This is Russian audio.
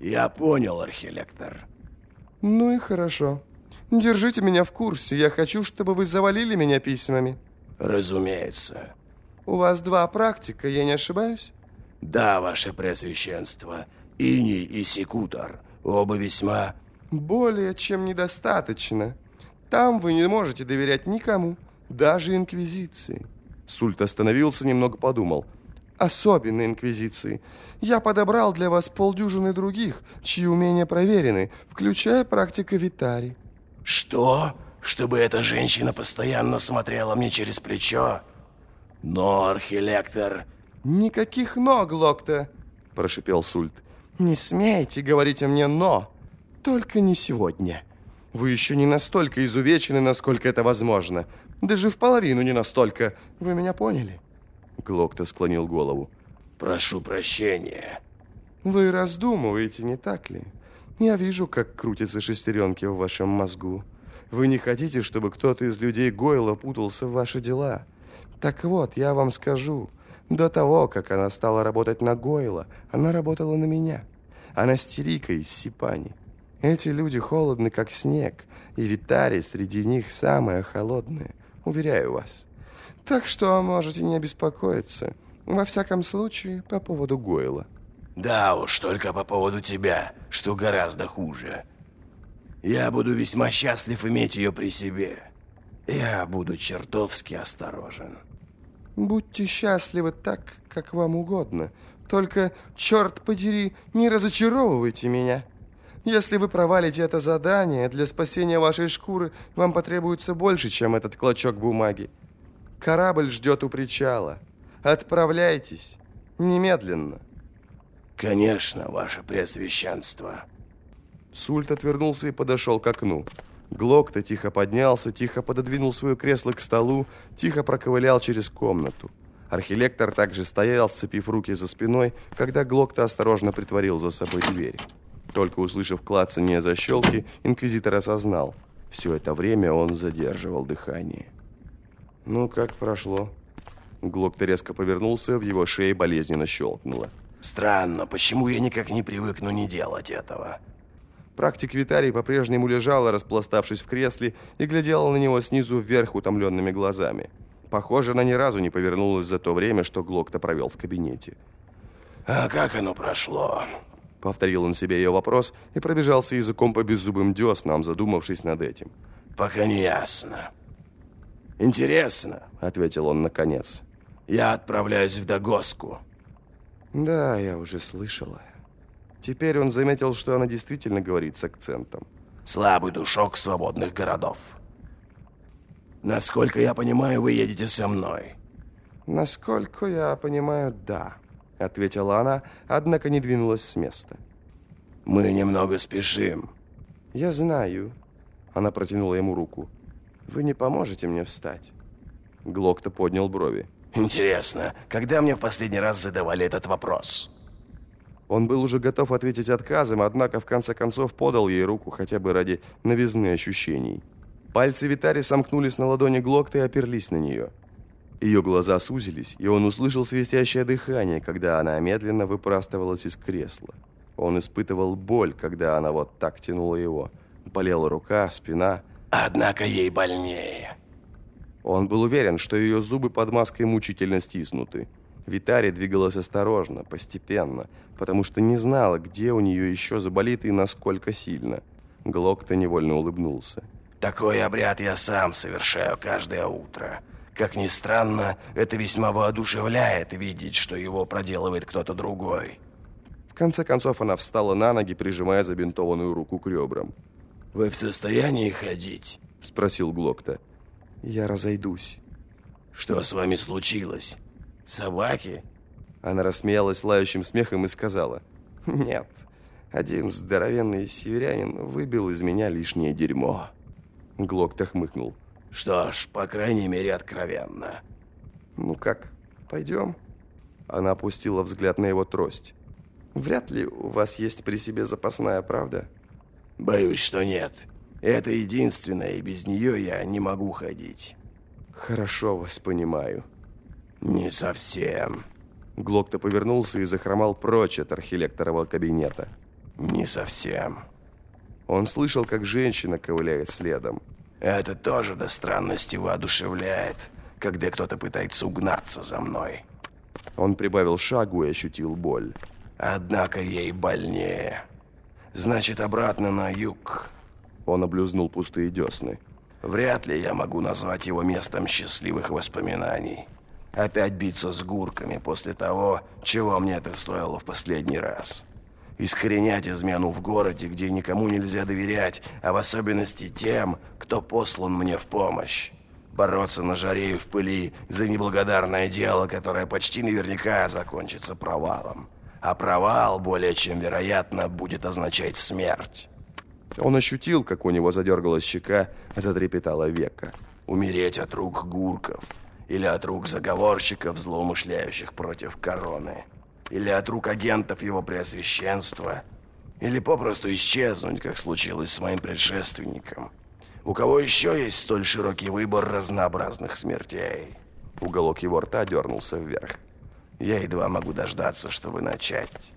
Я понял, архилектор. Ну и хорошо. Держите меня в курсе. Я хочу, чтобы вы завалили меня письмами. Разумеется. У вас два практика, я не ошибаюсь? Да, ваше Преосвященство. Иний и Секутор. Оба весьма... Более чем недостаточно. Там вы не можете доверять никому, даже Инквизиции. Сульт остановился, немного подумал. Особенно Инквизиции. Я подобрал для вас полдюжины других, чьи умения проверены, включая практика Витари. Что? Чтобы эта женщина постоянно смотрела мне через плечо? Но, архилектор... Никаких «но», Глокта, прошипел Сульт. Не смейте говорить мне «но». Только не сегодня. Вы еще не настолько изувечены, насколько это возможно. Даже в половину не настолько. Вы меня поняли?» Глокта склонил голову. «Прошу прощения». «Вы раздумываете, не так ли? Я вижу, как крутятся шестеренки в вашем мозгу. Вы не хотите, чтобы кто-то из людей Гойла путался в ваши дела. Так вот, я вам скажу. До того, как она стала работать на Гойла, она работала на меня. Она с Терикой из Сипани. Эти люди холодны, как снег, и Витари среди них самая холодная, уверяю вас. Так что можете не беспокоиться. Во всяком случае, по поводу Гойла. Да уж, только по поводу тебя, что гораздо хуже. Я буду весьма счастлив иметь ее при себе. Я буду чертовски осторожен. Будьте счастливы так, как вам угодно. Только, черт подери, не разочаровывайте меня. Если вы провалите это задание, для спасения вашей шкуры вам потребуется больше, чем этот клочок бумаги. Корабль ждет у причала. Отправляйтесь. Немедленно. Конечно, ваше преосвященство. Сульт отвернулся и подошел к окну. Глок-то тихо поднялся, тихо пододвинул свое кресло к столу, тихо проковылял через комнату. Архилектор также стоял, сцепив руки за спиной, когда Глок-то осторожно притворил за собой дверь. Только услышав клацание защелки, инквизитор осознал. Все это время он задерживал дыхание. «Ну, как прошло?» Глок-то резко повернулся, в его шее болезненно щелкнуло. «Странно, почему я никак не привыкну не делать этого?» Практик Витарий по-прежнему лежала, распластавшись в кресле, и глядела на него снизу вверх утомленными глазами. Похоже, она ни разу не повернулась за то время, что Глок-то провел в кабинете. «А как оно прошло?» Повторил он себе ее вопрос и пробежался языком по беззубым деснам, задумавшись над этим. «Пока не ясно». «Интересно», — ответил он наконец. «Я отправляюсь в Дагоску». «Да, я уже слышала». Теперь он заметил, что она действительно говорит с акцентом. «Слабый душок свободных городов». «Насколько я понимаю, вы едете со мной». «Насколько я понимаю, да», — ответила она, однако не двинулась с места. «Мы немного спешим». «Я знаю». Она протянула ему руку. «Вы не поможете мне встать?» Глок-то поднял брови. «Интересно, когда мне в последний раз задавали этот вопрос?» Он был уже готов ответить отказом, однако в конце концов подал ей руку хотя бы ради новизны ощущений. Пальцы Витари сомкнулись на ладони Глокта и оперлись на нее. Ее глаза сузились, и он услышал свистящее дыхание, когда она медленно выпрастывалась из кресла. Он испытывал боль, когда она вот так тянула его. Болела рука, спина. «Однако ей больнее». Он был уверен, что ее зубы под маской мучительно стиснуты. Витари двигалась осторожно, постепенно, потому что не знала, где у нее еще заболит и насколько сильно. Глок-то невольно улыбнулся. «Такой обряд я сам совершаю каждое утро. Как ни странно, это весьма воодушевляет видеть, что его проделывает кто-то другой». В конце концов она встала на ноги, прижимая забинтованную руку к ребрам. «Вы в состоянии ходить?» – спросил Глокта. «Я разойдусь». «Что с вами случилось? Собаки?» Она рассмеялась лающим смехом и сказала. «Нет, один здоровенный северянин выбил из меня лишнее дерьмо». Глокта хмыкнул. «Что ж, по крайней мере, откровенно». «Ну как, пойдем?» Она опустила взгляд на его трость. «Вряд ли у вас есть при себе запасная правда?» «Боюсь, что нет. Это единственное, и без нее я не могу ходить». «Хорошо вас понимаю». «Не совсем». Глок-то повернулся и захромал прочь от архилекторового кабинета. Не совсем. Он слышал, как женщина ковыляет следом. Это тоже до странности воодушевляет, когда кто-то пытается угнаться за мной. Он прибавил шагу и ощутил боль. Однако ей больнее. Значит, обратно на юг. Он облюзнул пустые десны. Вряд ли я могу назвать его местом счастливых воспоминаний. Опять биться с гурками после того, чего мне это стоило в последний раз. Искоренять измену в городе, где никому нельзя доверять, а в особенности тем, кто послан мне в помощь. Бороться на жаре и в пыли за неблагодарное дело, которое почти наверняка закончится провалом. А провал, более чем вероятно, будет означать смерть. Он ощутил, как у него задергалась щека, затрепетала века. Умереть от рук гурков. Или от рук заговорщиков, злоумышляющих против короны. Или от рук агентов его преосвященства. Или попросту исчезнуть, как случилось с моим предшественником. У кого еще есть столь широкий выбор разнообразных смертей? Уголок его рта дернулся вверх. Я едва могу дождаться, чтобы начать.